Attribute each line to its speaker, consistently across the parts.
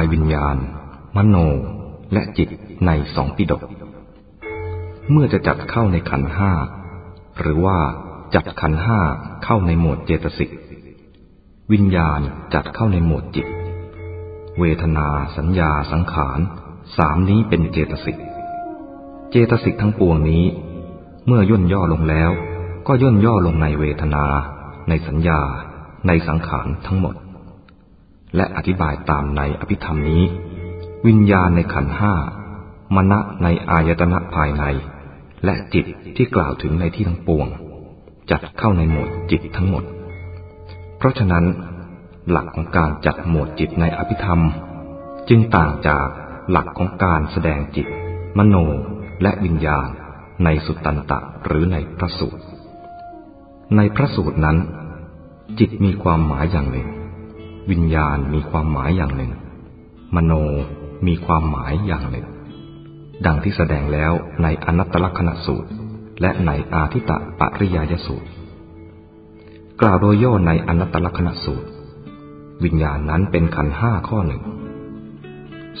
Speaker 1: ายวิญญาณ มโน และจิตในสองปิดก เมื่อจะจัดเข้าในขันห้า หรือว่าจัดขันห้าเข้าในหมวดเจตสิก วิญญาณจัดเข้าในหมวดจิต เวทนาสัญญาสังขาร สามนี้เป็นเจตสิก เจตสิกทั้งปวงนี้ เมื่อย่นย่อลงแล้ว ก็ย่นย่อลงในเวทนา ในสัญญา ในสังขารทั้งหมด และอธิบายตามในอภิธรรมนี้ วิญญาณในขันห้ามณะในอายตนะภายใน และจิตที่กล่าวถึงในที่ทั้งปวง จัดเข้าในหมวดจิตทั้งหมด เพราะฉะนั้น หลักของการจัดหมวดจิตในอภิธรรม จึงต่างจากหลักของการแสดงจิต มโนและวิญญาณในสุตตันตะหรือในพระสูตร ในพระสูตรนั้น จิตมีความหมายอย่างหนึ่ง วิญญาณมีความหมายอย่างหนึ่ง มโนมีความหมายอย่างหนึ่ง ดังที่แสดงแล้วในอนัตตลกนสูตร และในอาทิตะปริยายสูตร กล่าวโดยย่อในอนัตตลกนสูตร วิญญาณนั้นเป็นขันห้าข้อหนึ่ง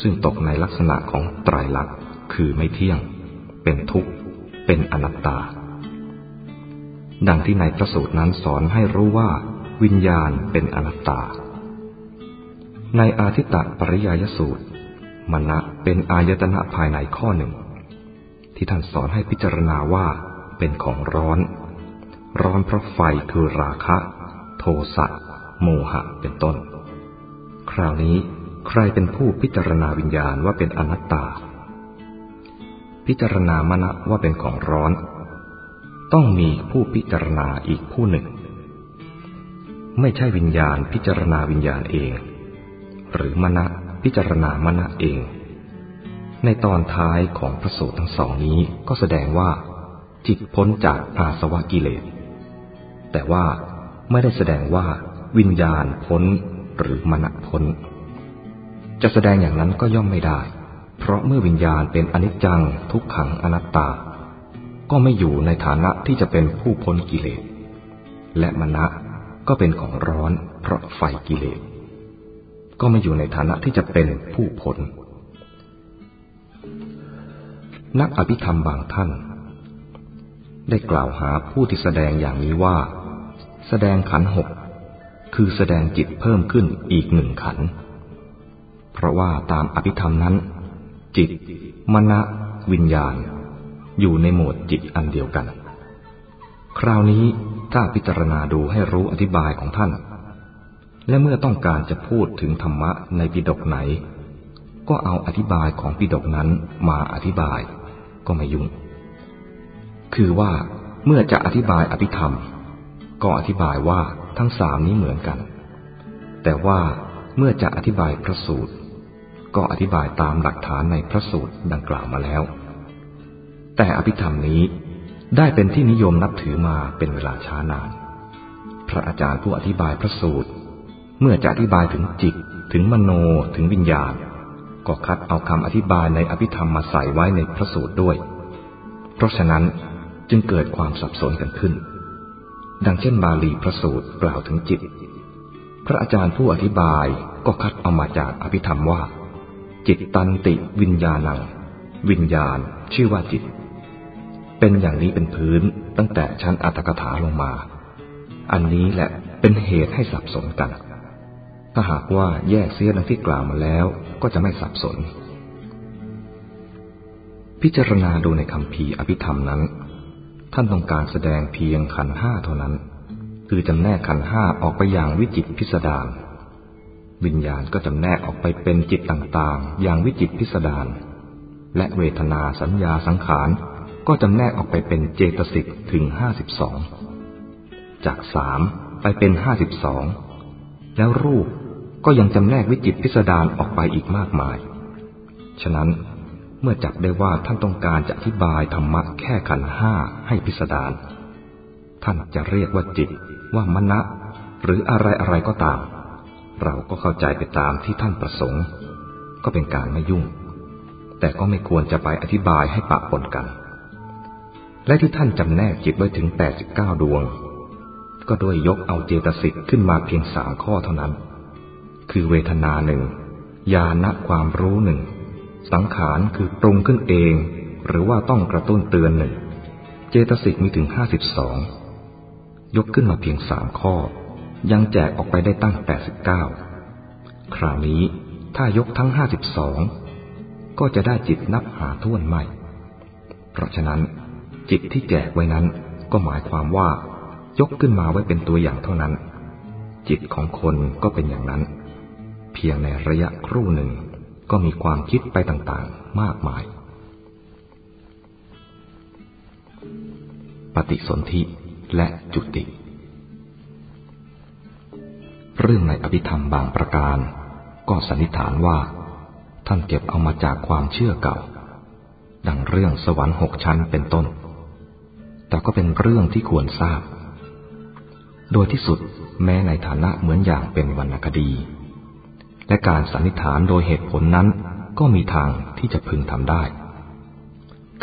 Speaker 1: ซึ่งตกในลักษณะของไตรลักษณ์คือไม่เที่ยง เป็นทุกข์ เป็นอนัตตา ดังที่ในพระสูตรนั้นสอนให้รู้ว่า วิญญาณเป็นอนัตตา ในอาทิตตปริยายสูตรมณะเป็นอายตนะภายในข้อหนึ่ง ที่ท่านสอนให้พิจารณาว่าเป็นของร้อน ร้อนเพราะไฟคือราคะ โทสะโมหะเป็นต้น คราวนี้ใครเป็นผู้พิจารณาวิญญาณว่าเป็นอนัตตา พิจารณามณะว่าเป็นของร้อน ต้องมีผู้พิจารณาอีกผู้หนึ่ง ไม่ใช่วิญญาณพิจารณาวิญญาณเอง หรือมณะพิจารณามณะเอง ในตอนท้ายของพระสูตรทั้งสองนี้ก็แสดงว่า จิตพ้นจากอาสวะกิเลส แต่ว่าไม่ได้แสดงว่า วิญญาณพ้นหรือมณะพ้น จะแสดงอย่างนั้นก็ย่อมไม่ได้ เพราะเมื่อวิญญาณเป็นอนิจจังทุกขังอนัตตา ก็ไม่อยู่ในฐานะที่จะเป็นผู้พ้นกิเลส และมณะก็เป็นของร้อนเพราะไฟกิเลส ก็ไม่อยู่ในฐานะที่จะเป็นผู้ผล นักอภิธรรมบางท่าน ได้กล่าวหาผู้ที่แสดงอย่างนี้ว่า แสดงขันหกคือแสดงจิตเพิ่มขึ้นอีกหนึ่งขัน เพราะว่าตามอภิธรรมนั้น จิต มณะ วิญญาณ อยู่ในโหมดจิตอันเดียวกัน คราวนี้ถ้าพิจารณาดูให้รู้อธิบายของท่าน และเมื่อต้องการจะพูดถึงธรรมะในปิดกไหน ก็เอาอธิบายของปิดกนั้นมาอธิบายก็ไม่ยุ่ง คือว่าเมื่อจะอธิบายอภิธรรม ก็อธิบายว่าทั้งสามนี้เหมือนกัน แต่ว่าเมื่อจะอธิบายพระสูตร ก็อธิบายตามหลักฐานในพระสูตรดังกล่าวมาแล้ว แต่อภิธรรมนี้ได้เป็นที่นิยมนับถือมาเป็นเวลาช้านาน พระอาจารย์ผู้อธิบายพระสูตร เมื่อจะอธิบายถึงจิต ถึงมโนถึงวิญญาณ ก็คัดเอาคำอธิบายในอภิธรรมมาใส่ไว้ในพระสูตรด้วย เพราะฉะนั้นจึงเกิดความสับสนกันขึ้น ดังเช่นบาลีพระสูตรกล่าวถึงจิต พระอาจารย์ผู้อธิบายก็คัดเอามาจากอภิธรรมว่า จิตตันติวิญญาณัง วิญญาณชื่อว่าจิต เป็นอย่างนี้เป็นพื้นตั้งแต่ชั้นอัตถกถาลงมา อันนี้แหละเป็นเหตุให้สับสนกัน ถ้าหากว่าแยกเสียดังที่กล่าวมาแล้วก็จะไม่สับสน พิจารณาดูในคำพีอภิธรรมนั้น ท่านต้องการแสดงเพียงขันห้าเท่านั้น คือจำแนกขันห้าออกไปอย่างวิจิตพิสดารวิญญาณก็จำแนกออกไปเป็นจิตต่างๆ อย่างวิจิตพิสดารและเวทนาสัญญาสังขารก็จำแนกออกไปเป็นเจตสิกถึงห้าสิบสองจากสามไปเป็นห้าสิบสอง แล้วรูปก็ยังจำแนกวิจิตพิสดารออกไปอีกมากมาย ฉะนั้นเมื่อจับได้ว่าท่านต้องการจะอธิบายธรรมะแค่ขันห้าให้พิสดาร ท่านจะเรียกว่าจิตว่ามณะ หรืออะไรอะไรก็ตาม เราก็เข้าใจไปตามที่ท่านประสงค์ ก็เป็นการไม่ยุ่ง แต่ก็ไม่ควรจะไปอธิบายให้ปะปนกัน และที่ท่านจำแนกจิตไว้ถึงแปดสิบเก้าดวงก็โดยยกเอาเจตสิกขึ้นมาเพียงสามข้อเท่านั้น คือเวทนาหนึ่งญาณความรู้หนึ่ง สังขารคือปรุงขึ้นเอง หรือว่าต้องกระตุ้นเตือนหนึ่ง เจตสิกมีถึงห้าสิบสองยกขึ้นมาเพียงสามข้อ ยังแจกออกไปได้ตั้งแปดสิบเก้าคราวนี้ถ้ายกทั้งห้าสิบสองก็จะได้จิตนับหาท่วนไม่ เพราะฉะนั้น จิตที่แจกไว้นั้นก็หมายความว่า ยกขึ้นมาไว้เป็นตัวอย่างเท่านั้น จิตของคนก็เป็นอย่างนั้น เพียงในระยะครู่หนึ่งก็มีความคิดไปต่างๆมากมาย ปฏิสนธิและจุติ เรื่องในอภิธรรมบางประการ ก็สันนิษฐานว่า ท่านเก็บเอามาจากความเชื่อเก่า ดังเรื่องสวรรค์หกชั้นเป็นต้น แต่ก็เป็นเรื่องที่ควรทราบ โดยที่สุดแม้ในฐานะเหมือนอย่างเป็นวรรณคดี และการสันนิษฐานโดยเหตุผลนั้นก็มีทางที่จะพึงทำได้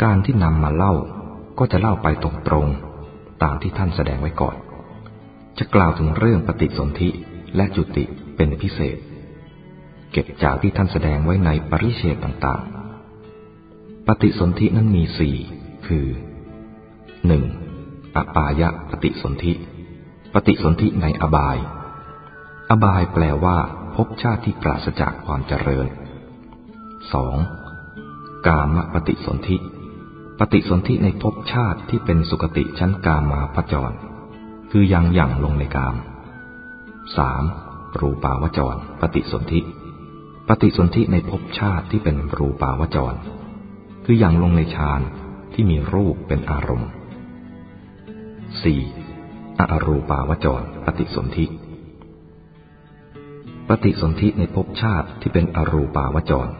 Speaker 1: การที่นำมาเล่าก็จะเล่าไปตรงๆตามที่ท่านแสดงไว้ก่อน จะกล่าวถึงเรื่องปฏิสนธิและจุติเป็นพิเศษ เก็บจากที่ท่านแสดงไว้ในปริเชตต่างๆ ปฏิสนธินั้นมีสี่คือหนึ่งอปายะปฏิสนธิ ปฏิสนธิในอบาย อบายแปลว่าภพชาติที่ปราศจากความเจริญ 2. กามปฏิสนธิ ปฏิสนธิในภพชาติที่เป็นสุคติชั้นกามาพจร คือยังหยั่งลงในกาม 3. รูปาวจร ปฏิสนธิ ปฏิสนธิในภพชาติที่เป็นรูปาวจร คือยังลงในฌานที่มีรูปเป็นอารมณ์ 4. อรูปาวจร ปฏิสนธิ ปฏิสนธิในภพชาติที่เป็นอรูปาวจร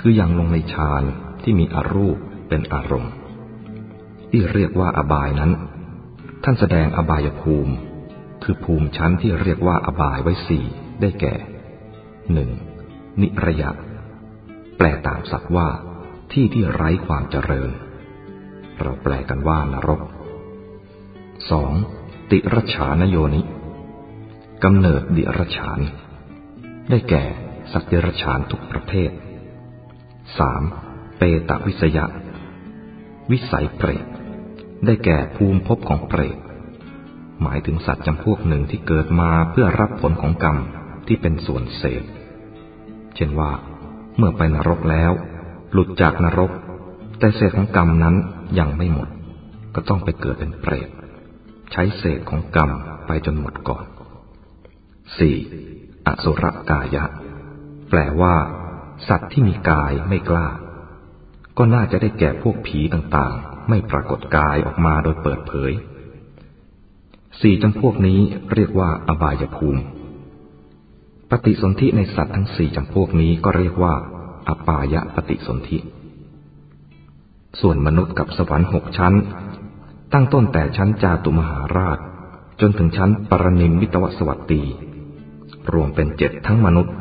Speaker 1: คือยังลงในฌานที่มีอรูปเป็นอารมณ์ ที่เรียกว่าอบายนั้น ท่านแสดงอบายภูมิ คือภูมิชั้นที่เรียกว่าอบายไว้สี่ได้แก่หนึ่งนิระยะ แปลตามศัพท์ว่า ที่ที่ไร้ความเจริญ เราแปลกันว่านรกสอง ติรชานโยนิกำเนิดดิรชาน ได้แก่สัตว์เดรัจฉานทุกประเภทสามเปตวิสยะ วิสัยเปรตได้แก่ภูมิภพของเปรตหมายถึงสัตว์จำพวกหนึ่งที่เกิดมาเพื่อรับผลของกรรมที่เป็นส่วนเศษ เช่นว่า เมื่อไปนรกแล้ว หลุดจากนรก แต่เศษของกรรมนั้นยังไม่หมด ก็ต้องไปเกิดเป็นเปรต ใช้เศษของกรรมไปจนหมดก่อนสี่อสุรกายะ แปลว่า สัตว์ที่มีกายไม่กล้า ก็น่าจะได้แก่พวกผีต่างๆ ไม่ปรากฏกายออกมาโดยเปิดเผย สี่จำพวกนี้เรียกว่าอบายภูมิ ปฏิสนธิในสัตว์ทั้งสี่จำพวกนี้ก็เรียกว่า อปายะปฏิสนธิ ส่วนมนุษย์กับสวรรค์หกชั้น ตั้งต้นแต่ชั้นจาตุมหาราช จนถึงชั้นปรนิมมิตวสวัสดีรวมเป็นเจ็ดทั้งมนุษย์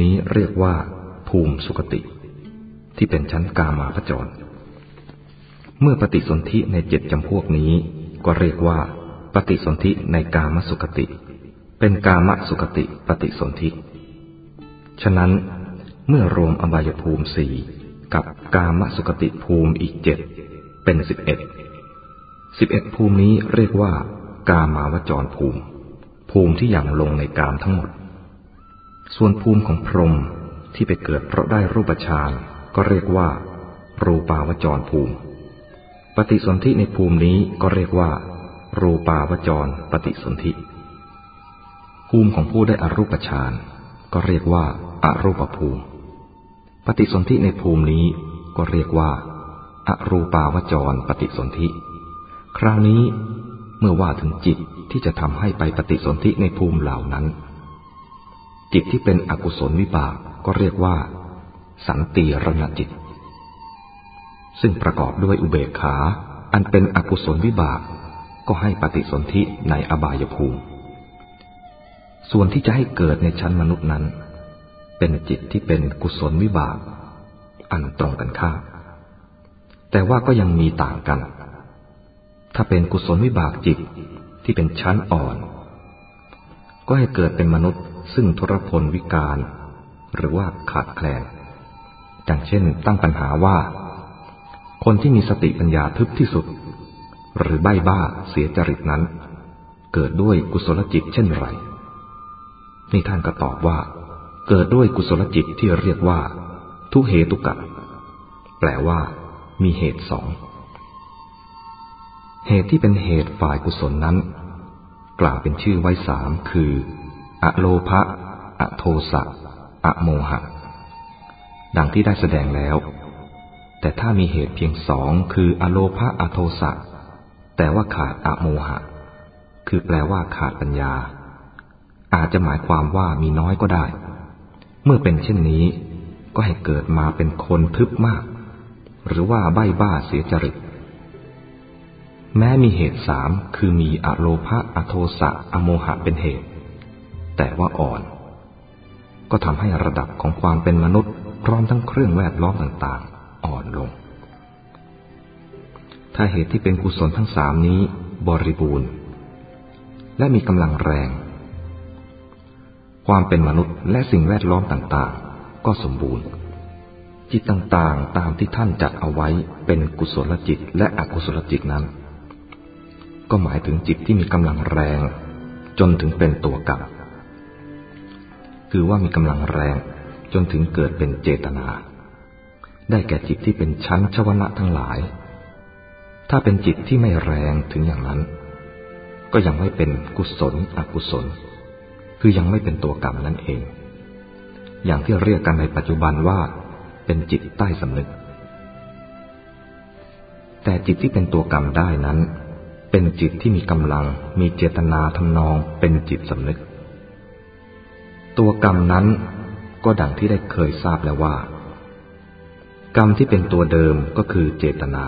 Speaker 1: นี้เรียกว่า ภูมิสุคติ ที่เป็นชั้นกามาพจร เมื่อปฏิสนธิในเจ็ดจำพวกนี้ ก็เรียกว่า ปฏิสนธิในกามสุคติ เป็นกามสุคติปฏิสนธิ ฉะนั้นเมื่อรวมอบายภูมิสี่กับกามสุคติภูมิอีกเจ็ดเป็นสิบเอ็ด สิบเอ็ดภูมินี้เรียกว่ากามาวจรภูมิ ภูมิที่อย่างลงในกามทั้งหมด ส่วนภูมิของพรหมที่ไปเกิดเพราะได้รูปฌานก็เรียกว่า รูปาวจรภูมิ ปฏิสนธิในภูมินี้ก็เรียกว่า รูปาวจรปฏิสนธิ ภูมิของผู้ได้อรูปฌานก็เรียกว่าอารูปภูมิ ปฏิสนธิในภูมินี้ก็เรียกว่าออรูปาวจรปฏิสนธิ คราวนี้เมื่อว่าถึงจิตที่จะทำให้ไปปฏิสนธิในภูมิเหล่านั้น จิตที่เป็นอกุศลวิบากก็เรียกว่า สันติรณจิต ซึ่งประกอบด้วยอุเบกขา อันเป็นอกุศลวิบาก ก็ให้ปฏิสนธิในอบายภูมิ ส่วนที่จะให้เกิดในชั้นมนุษย์นั้น เป็นจิตที่เป็นกุศลวิบาก อันตรงกันข้ามแต่ว่าก็ยังมีต่างกัน ถ้าเป็นกุศลวิบากจิตที่เป็นชั้นอ่อน ก็ให้เกิดเป็นมนุษย์ซึ่งทุรพลวิการ หรือว่าขาดแคลนอย่างเช่นตั้งปัญหาว่า คนที่มีสติปัญญาทึบที่สุด หรือใบ้บ้าเสียจริตนั้น เกิดด้วยกุศลจิตเช่นไร นี่ท่านก็ตอบว่า เกิดด้วยกุศลจิตที่เรียกว่า ทุเหตุกะแปลว่า มีเหตุสอง เหตุที่เป็นเหตุฝ่ายกุศลนั้น กล่าวเป็นชื่อไว้สามคือ อโลภะอโทสะอโมหะ ดังที่ได้แสดงแล้ว แต่ถ้ามีเหตุเพียงสองคืออโลภะอโทสะแต่ว่าขาดอโมหะ คือแปลว่าขาดปัญญา อาจจะหมายความว่ามีน้อยก็ได้ เมื่อเป็นเช่นนี้ ก็ให้เกิดมาเป็นคนทึบมาก หรือว่าใบ้บ้าเสียจริต แม้มีเหตุสามคือมีอโลภะอโทสะอโมหะเป็นเหตุ แต่ว่าอ่อน ก็ทำให้ระดับของความเป็นมนุษย์ พร้อมทั้งเครื่องแวดล้อมต่างๆ อ่อนลง ถ้าเหตุที่เป็นกุศลทั้งสามนี้บริบูรณ์ และมีกำลังแรง ความเป็นมนุษย์และสิ่งแวดล้อมต่างๆ ก็สมบูรณ์จิตต่างๆ ตามที่ท่านจัดเอาไว้เป็นกุศลจิตและอกุศลจิตนั้น ก็หมายถึงจิตที่มีกำลังแรง จนถึงเป็นตัวกรรมคือว่ามีกำลังแรงจนถึงเกิดเป็นเจตนา ได้แก่จิตที่เป็นชั้นชวนะทั้งหลาย ถ้าเป็นจิตที่ไม่แรงถึงอย่างนั้น ก็ยังไม่เป็นกุศลอกุศล คือยังไม่เป็นตัวกรรมนั่นเอง อย่างที่เรียกกันในปัจจุบันว่า เป็นจิตใต้สำนึก แต่จิตที่เป็นตัวกรรมได้นั้น เป็นจิตที่มีกำลังมีเจตนาทำนองเป็นจิตสำนึก ตัวกรรมนั้นก็ดังที่ได้เคยทราบแล้วว่า กรรมที่เป็นตัวเดิมก็คือเจตนา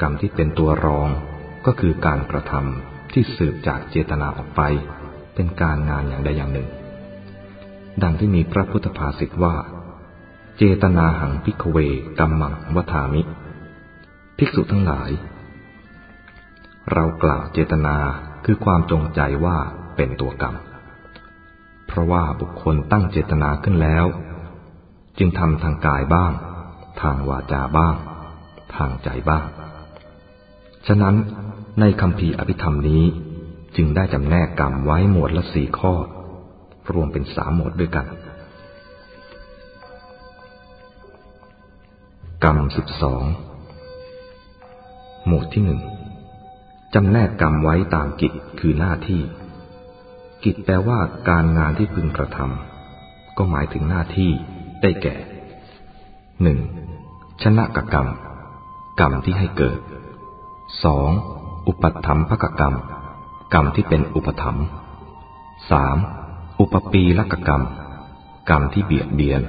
Speaker 1: กรรมที่เป็นตัวรองก็คือการกระทำที่สืบจากเจตนาออกไป เป็นการงานอย่างใดอย่างหนึ่ง ดังที่มีพระพุทธภาษิตว่า เจตนาหังพิกเวกัมมังวัฏามิ ภิกษุทั้งหลาย เรากล่าวเจตนาคือความจงใจว่าเป็นตัวกรรม เพราะว่าบุคคลตั้งเจตนาขึ้นแล้ว จึงทำทางกายบ้าง ทางวาจาบ้าง ทางใจบ้าง ฉะนั้นในคำพีอภิธรรมนี้จึงได้จำแนกกรรมไว้หมวดละสี่ข้อ รวมเป็นสามหมวดด้วยกัน กรรมสิบสองหมวดที่หนึ่ง จำแนกกรรมไว้ตามกิจคือหน้าที่ กิจแปลว่าการงานที่พึงกระทำก็หมายถึงหน้าที่ได้แก่หนึ่งชนะกกรรม กรรมที่ให้เกิดสองอุปัถัมภกกรรม กรรมที่เป็นอุปถัมภ์สามอุปปีลกกรรม กรรมที่เบียดเบียน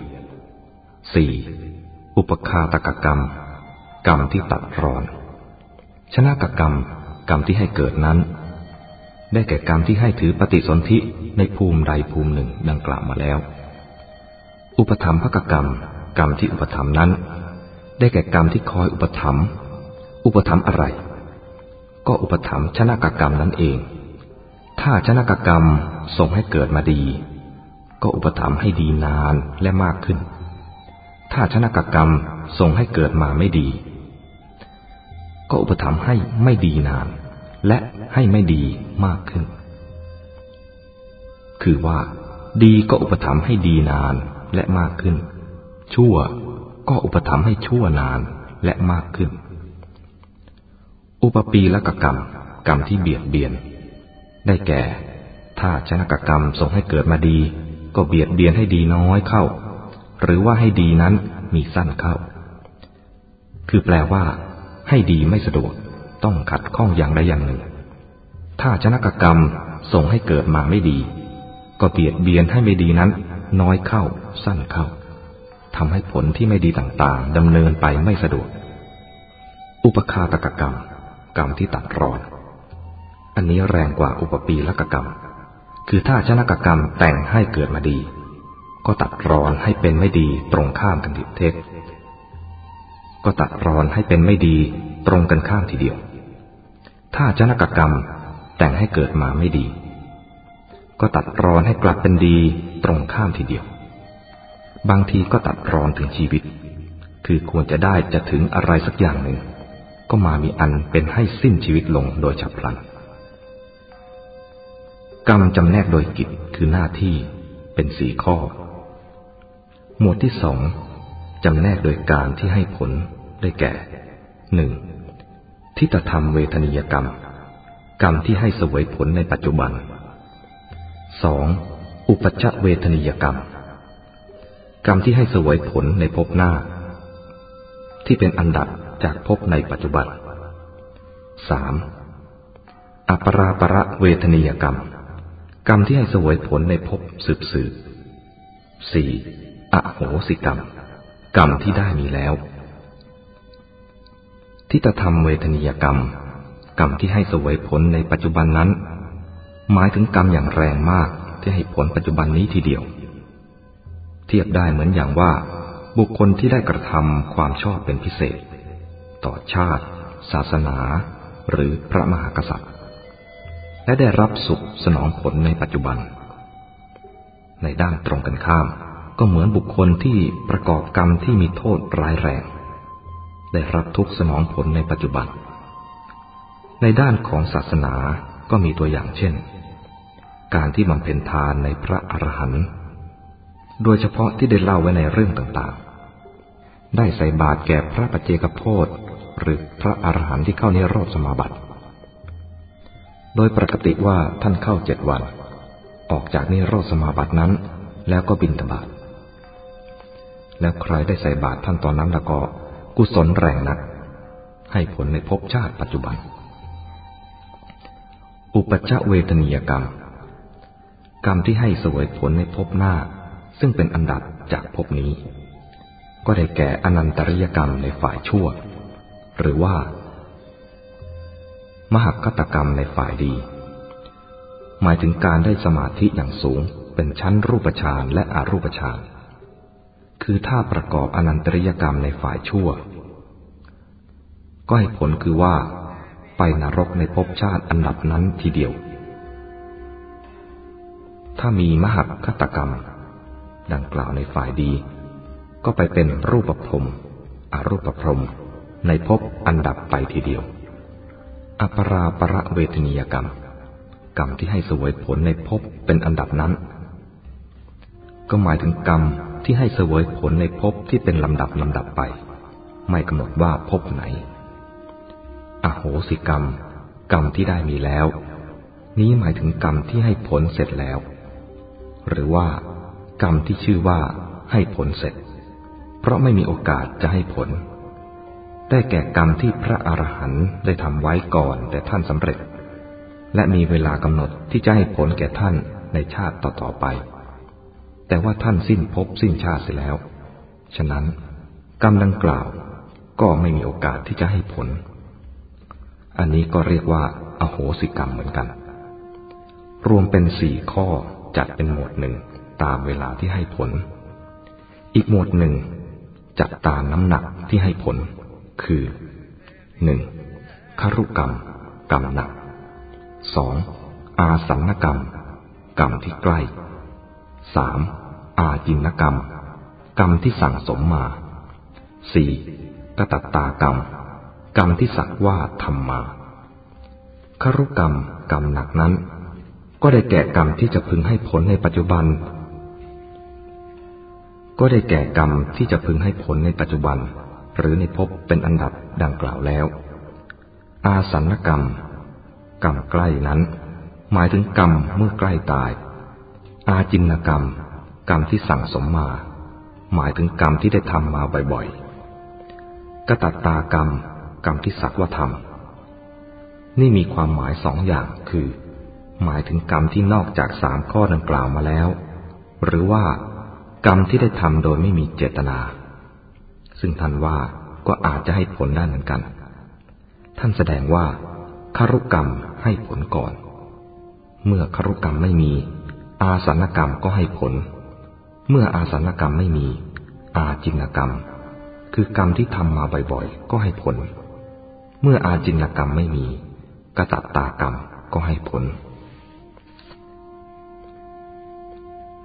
Speaker 1: สี่อุปคาตกกรรม กรรมที่ตัดรอน ชนะกกรรม กรรมที่ให้เกิดนั้น ได้แก่กรรมที่ให้ถือปฏิสนธิในภูมิใดภูมิหนึ่งดังกล่าวมาแล้ว อุปธรรมภกกรรม กรรมที่อุปธรรมนั้น ได้แก่กรรมที่คอยอุปธรรมอุปธรรมอะไร ก็อุปธรรมชนะกกรรมนั่นเอง ถ้าชนะกกรรมส่งให้เกิดมาดี ก็อุปธรรมให้ดีนานและมากขึ้น ถ้าชนะกกรรมส่งให้เกิดมาไม่ดี ก็อุปถัมภ์ให้ไม่ดีนาน และให้ไม่ดีมากขึ้น คือว่า ดีก็อุปถัมภ์ให้ดีนานและมากขึ้น ชั่วก็อุปถัมภ์ให้ชั่วนานและมากขึ้น อุปปีละกกรรม กรรมที่เบียดเบียน ได้แก่ ถ้าชนะกกรรมส่งให้เกิดมาดี ก็เบียดเบียนให้ดีน้อยเข้า หรือว่าให้ดีนั้นมีสั้นเข้า คือแปลว่า ให้ดีไม่สะดวก ต้องขัดข้องอย่างใดอย่างหนึ่ง ถ้าชนะกกรรมส่งให้เกิดมาไม่ดี ก็เบียดเบียนให้ไม่ดีนั้น น้อยเข้า สั้นเข้าทำให้ผลที่ไม่ดีต่างๆดำเนินไปไม่สะดวก อุปคาตกกรรม กรรมที่ตัดรอน อันนี้แรงกว่าอุปปีลกกรรม คือถ้าชนะกกรรมแต่งให้เกิดมาดี ก็ตัดรอนให้เป็นไม่ดีตรงข้ามกันทิเทศ ก็ตัดรอนให้เป็นไม่ดีตรงกันข้ามทีเดียว ถ้าชนกกรรมแต่งให้เกิดมาไม่ดี ก็ตัดรอนให้กลับเป็นดีตรงข้ามทีเดียว บางทีก็ตัดรอนถึงชีวิต คือควรจะได้จะถึงอะไรสักอย่างหนึ่ง ก็มามีอันเป็นให้สิ้นชีวิตลงโดยฉับพลัน กรรมจำแนกโดยกิจคือหน้าที่เป็นสี่ข้อ หมวดที่สองจำแนกโดยการที่ให้ผล ได้แก่หนึ่งทิฏฐธรรมเวทนิยกรรม กรรมที่ให้สวยผลในปัจจุบันสองอุปชเวทนิยกรรม กรรมที่ให้สวยผลในภพหน้า ที่เป็นอันดับจากภพในปัจจุบันสามอปราประเวทนียกรรม กรรมที่ให้สวยผลในภพสืบสืบสี่อโหสิกรรม กรรมที่ได้มีแล้ว ที่จะทำเวทนียกรรม กรรมที่ให้สวยผลในปัจจุบันนั้น หมายถึงกรรมอย่างแรงมากที่ให้ผลปัจจุบันนี้ทีเดียว เทียบได้เหมือนอย่างว่า บุคคลที่ได้กระทำความชอบเป็นพิเศษ ต่อชาติ ศาสนา หรือพระมหากษัตริย์ และได้รับสุขสนองผลในปัจจุบัน ในด้านตรงกันข้ามก็เหมือนบุคคลที่ประกอบกรรมที่มีโทษร้ายแรง ได้รับทุกสนองผลในปัจจุบัน ในด้านของศาสนาก็มีตัวอย่างเช่น การที่บำเพ็ญทานในพระอรหันต์โดยเฉพาะที่ได้เล่าไว้ในเรื่องต่างๆ ได้ใส่บาตรแก่พระปัจเจกโพธหรือพระอรหันต์ที่เข้านิโรธสมาบัติ โดยปกติว่าท่านเข้าเจ็ดวัน ออกจากนิโรธสมาบัตินั้น แล้วก็บินตบาตแล้วใครได้ใส่บาตรท่านตอนนั้นล้วก็ กุศลแรงนัก ให้ผลในภพชาติปัจจุบัน อุปจเวทนียกรรม กรรมที่ให้สวยผลในภพหน้า ซึ่งเป็นอันดับจากภพนี้ ก็ได้แก่อนันตริยกรรมในฝ่ายชั่ว หรือว่า มหคตกรรมในฝ่ายดี หมายถึงการได้สมาธิอย่างสูงเป็นชั้นรูปฌานและอรูปฌาน คือถ้าประกอบอนันตริยกรรมในฝ่ายชั่ว ก็ให้ผลคือว่า ไปนรกในภพชาติอันดับนั้นทีเดียว ถ้ามีมหคตกรรม ดังกล่าวในฝ่ายดี ก็ไปเป็นรูปพรมอรูปพรมในภพอันดับไปทีเดียว อปราประเวทนียกรรม กรรมที่ให้สวยผลในภพเป็นอันดับนั้น ก็หมายถึงกรรม ที่ให้เสวยผลในภพที่เป็นลำดับลำดับไป ไม่กำหนดว่าภพไหน อโหสิกรรม กรรมที่ได้มีแล้ว นี้หมายถึงกรรมที่ให้ผลเสร็จแล้ว หรือว่ากรรมที่ชื่อว่าให้ผลเสร็จ เพราะไม่มีโอกาสจะให้ผล ได้แก่กรรมที่พระอรหันต์ได้ทำไว้ก่อนแต่ท่านสำเร็จ และมีเวลากำหนดที่จะให้ผลแก่ท่านในชาติต่อๆไป แต่ว่าท่านสิ้นภพสิ้นชาติเสียแล้ว ฉะนั้นกรรมดังกล่าวก็ไม่มีโอกาสที่จะให้ผล อันนี้ก็เรียกว่าอโหสิกรรมเหมือนกัน รวมเป็นสี่ข้อจัดเป็นหมวดหนึ่งตามเวลาที่ให้ผล อีกหมวดหนึ่งจัดตามน้ำหนักที่ให้ผล คือหนึ่งคารุกรรม กรรมหนักสองอาสันนกรรม กรรมที่ใกล้ สามอาจินกรรม กรรมที่สั่งสมมาสี่กตัตตากรรม กรรมที่สักว่าทำมาครุกรรมกรรมหนักนั้น ก็ได้แก่กรรมที่จะพึงให้ผลในปัจจุบัน ก็ได้แก่กรรมที่จะพึงให้ผลในปัจจุบัน หรือในภพเป็นอันดับดังกล่าวแล้ว อาสันกรรม กรรมใกล้นั้น หมายถึงกรรมเมื่อใกล้ตาย อาจินกรรม กรรมที่สั่งสมมา หมายถึงกรรมที่ได้ทำมาบ่อยๆกตัตตากรรม กรรมที่สักว่าทำนี่มีความหมายสองอย่างคือ หมายถึงกรรมที่นอกจากสามข้อดังกล่าวมาแล้ว หรือว่ากรรมที่ได้ทำโดยไม่มีเจตนา ซึ่งท่านว่าก็อาจจะให้ผลได้เหมือนกัน ท่านแสดงว่าคารุกรรมให้ผลก่อน เมื่อคารุกรรมไม่มี อาสันกรรมก็ให้ผล เมื่ออาสันกรรมไม่มี อาจินกรรม คือกรรมที่ทำมาบ่อยๆ ก็ให้ผล เมื่ออาจินกรรมไม่มีกตัตตากรรมก็ให้ผล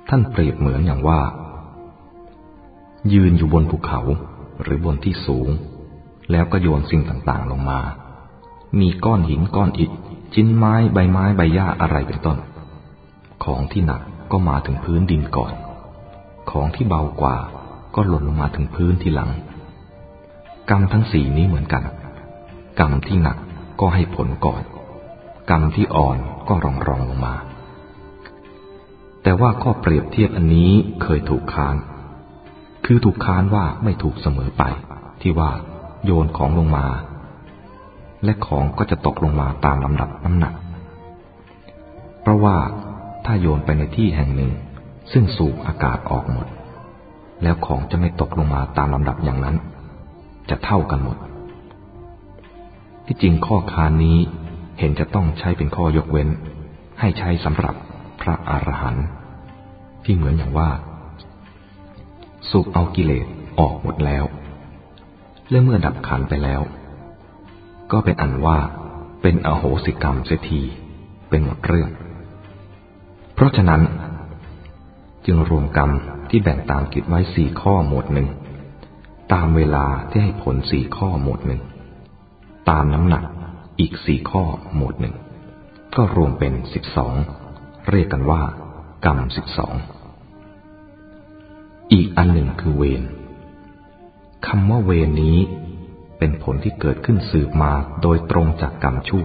Speaker 1: ท่านเปรียบเหมือนอย่างว่า ยืนอยู่บนภูเขาหรือบนที่สูง แล้วก็โยนสิ่งต่างๆลงมา มีก้อนหินก้อนอิฐชิ้นไม้ใบไม้ใบหญ้าอะไรเป็นต้น ของที่หนักก็มาถึงพื้นดินก่อน ของที่เบากว่าก็หล่นลงมาถึงพื้นทีหลัง กรรมทั้งสี่นี้เหมือนกัน กรรมที่หนักก็ให้ผลก่อน กรรมที่อ่อนก็รองรองลงมา แต่ว่าข้อเปรียบเทียบอันนี้เคยถูกค้าน คือถูกค้านว่าไม่ถูกเสมอไป ที่ว่าโยนของลงมา และของก็จะตกลงมาตามลำดับน้ำหนัก เพราะว่า ถ้าโยนไปในที่แห่งหนึ่ง ซึ่งสูบอากาศออกหมด แล้วของจะไม่ตกลงมาตามลำดับอย่างนั้น จะเท่ากันหมด ที่จริงข้อค้านนี้เห็นจะต้องใช้เป็นข้อยกเว้น ให้ใช้สำหรับพระอรหันต์ที่เหมือนอย่างว่า สูบเอากิเลสออกหมดแล้วและเมื่อดับขันไปแล้ว ก็เป็นอันว่าเป็นอโหสิกรรมเสียทีเป็นหมดเรื่อง เพราะฉะนั้น จึงรวมกรรมที่แบ่งตามกิจไว้สี่ข้อหมวดหนึ่ง ตามเวลาที่ให้ผลสี่ข้อหมวดหนึ่ง ตามน้ำหนักอีกสี่ข้อหมวดหนึ่ง ก็รวมเป็นสิบสองเรียกกันว่า กรรมสิบสองอีกอันหนึ่งคือเวรคำว่าเวรนี้เป็นผลที่เกิดขึ้นสืบมาโดยตรงจากกรรมชั่ว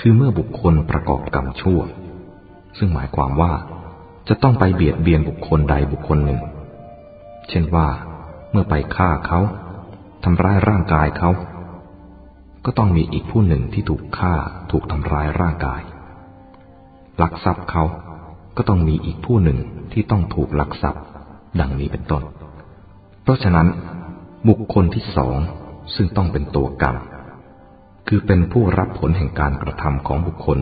Speaker 1: คือเมื่อบุคคลประกอบกรรมชั่ว ซึ่งหมายความว่าจะต้องไปเบียดเบียนบุคคลใดบุคคลหนึ่ง เช่นว่า เมื่อไปฆ่าเขาทำร้ายร่างกายเขา ก็ต้องมีอีกผู้หนึ่งที่ถูกฆ่าถูกทำร้ายร่างกาย ลักทรัพย์เขาก็ต้องมีอีกผู้หนึ่งที่ต้องถูกลักทรัพย์ ดังนี้เป็นต้น เพราะฉะนั้น บุคคลที่สองซึ่งต้องเป็นตัวกรรม คือเป็นผู้รับผลแห่งการกระทำของบุคคล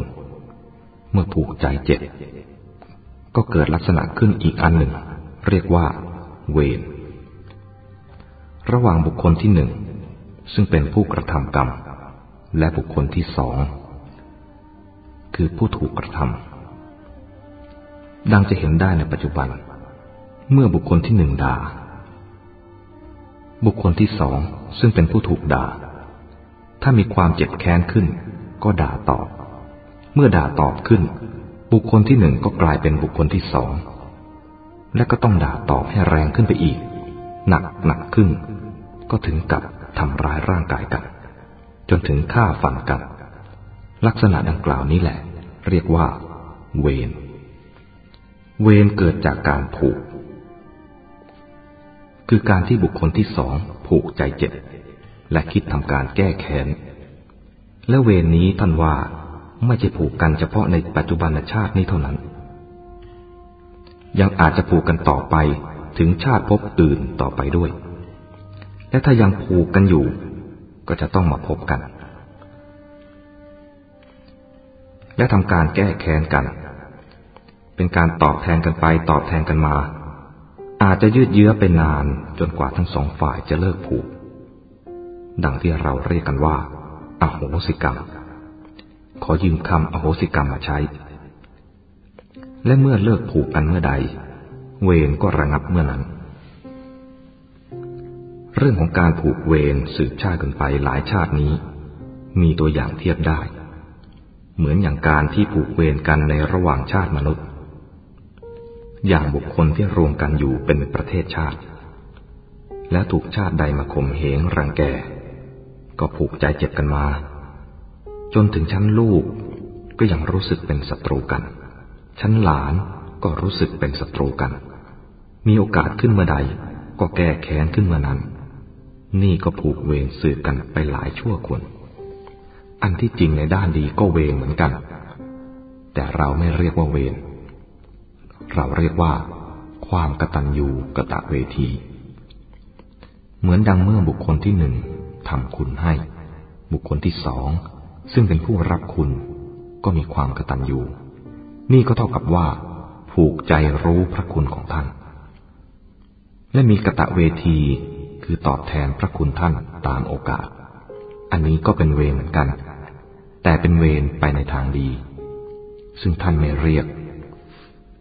Speaker 1: เมื่อผูกใจเจ็บ ก็เกิดลักษณะขึ้นอีกอันหนึ่ง เรียกว่า เวรระหว่างบุคคลที่หนึ่ง ซึ่งเป็นผู้กระทำกรรม และบุคคลที่สอง คือผู้ถูกกระทำดังจะเห็นได้ในปัจจุบัน เมื่อบุคคลที่หนึ่งด่า บุคคลที่สองซึ่งเป็นผู้ถูกด่า ถ้ามีความเจ็บแค้นขึ้น ก็ด่าตอบ มื่อด่าตอบขึ้น บุคคลที่หนึ่งก็กลายเป็นบุคคลที่สอง และก็ต้องด่าตอบให้แรงขึ้นไปอีก หนักหนักขึ้น ก็ถึงกับทำร้ายร่างกายกัน จนถึงฆ่าฟันกัน ลักษณะดังกล่าวนี้แหละ เรียกว่า เวร เวรเกิดจากการผูก คือการที่บุคคลที่สองผูกใจเจ็บและคิดทำการแก้แค้น และเวรนี้ท่านว่า ไม่จะผูกกันเฉพาะในปัจจุบันชาตินี้เท่านั้น ยังอาจจะผูกกันต่อไปถึงชาติพบอื่นต่อไปด้วย และถ้ายังผูกกันอยู่ ก็จะต้องมาพบกัน และทำการแก้แค้นกัน เป็นการตอบแทนกันไปตอบแทนกันมา อาจจะยืดเยื้อไปนานจนกว่าทั้งสองฝ่ายจะเลิกผูก ดังที่เราเรียกกันว่าอโหสิกรรม ขอยืมคำอโหสิกรรมมาใช้ และเมื่อเลิกผูกกันเมื่อใด เวรก็ระงับเมื่อนั้น เรื่องของการผูกเวรสืบชาติกันไปหลายชาตินี้ มีตัวอย่างเทียบได้ เหมือนอย่างการที่ผูกเวรกันในระหว่างชาติมนุษย์ อย่างบุคคลที่รวมกันอยู่เป็นประเทศชาติ และถูกชาติใดมาข่มเหงรังแกก็ผูกใจเจ็บกันมา จนถึงชั้นลูกก็ยังรู้สึกเป็นศัตรูกัน ชั้นหลานก็รู้สึกเป็นศัตรูกัน มีโอกาสขึ้นเมื่อใดก็แก้แค้นขึ้นเมื่อนั้น นี่ก็ผูกเวรสืบกันไปหลายชั่วคน อันที่จริงในด้านดีก็เวรเหมือนกัน แต่เราไม่เรียกว่าเวร เราเรียกว่า ความกตัญญูกะตะเวที เหมือนดังเมื่อบุคคลที่หนึ่งทำคุณให้ บุคคลที่สอง ซึ่งเป็นผู้รับคุณก็มีความกตัญญูนี่ก็เท่ากับว่า ผูกใจรู้พระคุณของท่าน และมีกะตะเวทีคือตอบแทนพระคุณท่านตามโอกาส อันนี้ก็เป็นเวรเหมือนกัน แต่เป็นเวรไปในทางดี ซึ่งท่านไม่เรียก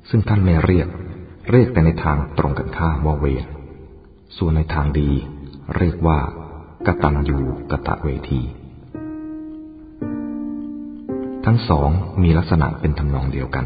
Speaker 1: ซึ่งท่านไม่เรียก เรียกแต่ในทางตรงกันข้ามว่าเวรส่วนในทางดี เรียกว่ากตัญญูกะตะเวที ทั้งสองมีลักษณะเป็นทำนองเดียวกัน